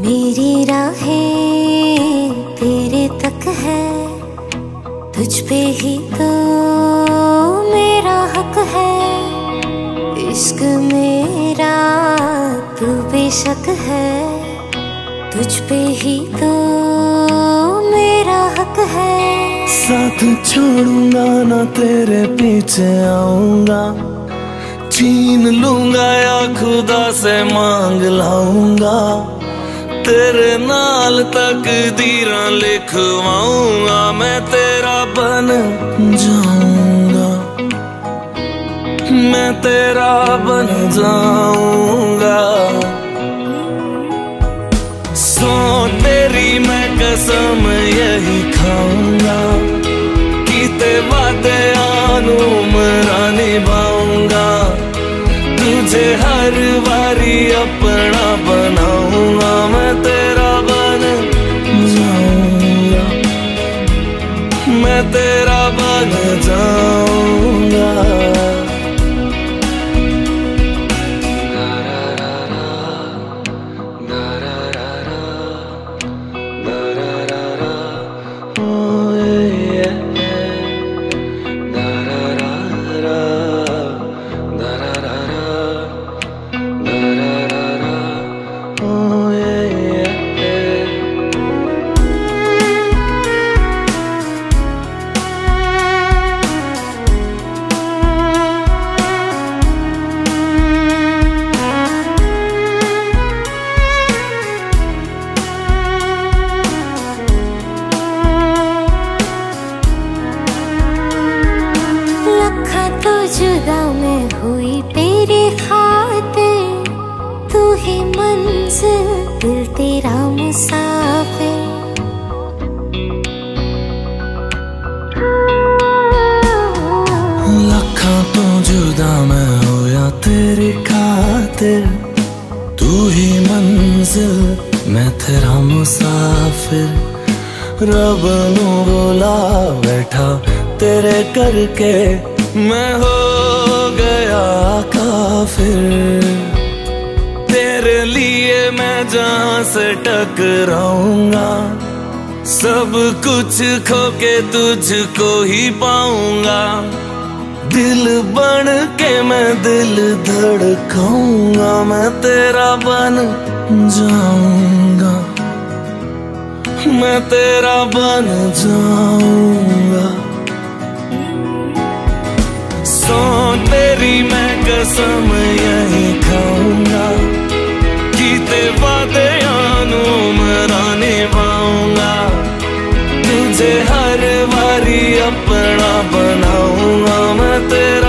मेरी राहें तेरे तक है। तुझ पे ही तो मेरा हक है। इश्क मेरा तू बेशक है। तुझ पे ही तो मेरा हक है। साथ छोड़ूँगा ना तेरे पीछे आऊँगा। छीन लूँगा या खुदा से मांग लाऊँगा। तेरे नाल तक दीरा लिखवाऊँगा, मैं तेरा बन जाऊँगा। मैं तेरा बन जाऊँगा। सो तेरी मैं कसम यही खाऊँगा कीते वादे आनू मरा निभाऊँगा। तुझे हर बारी अपना बन जुदा मैं होया तेरी खातिर, तू ही मंजिल, मैं तेरा मुसाफिर। रब नु बोला, बैठा तेरे करके, मैं हो गया काफिर। तेरे लिए मैं जहाँ से टकराऊँगा, सब कुछ खो के तुझको ही पाऊँगा। दिल बन के मैं दिल धड़काऊँगा, मैं तेरा बन जाऊँगा। मैं तेरा बन जाऊँगा। सो तेरी मैं कसम यही खाऊँगा कीते वादे आनू मरा निभाऊँगा तुझे बारी अपना बनाऊँगा मैं तेरा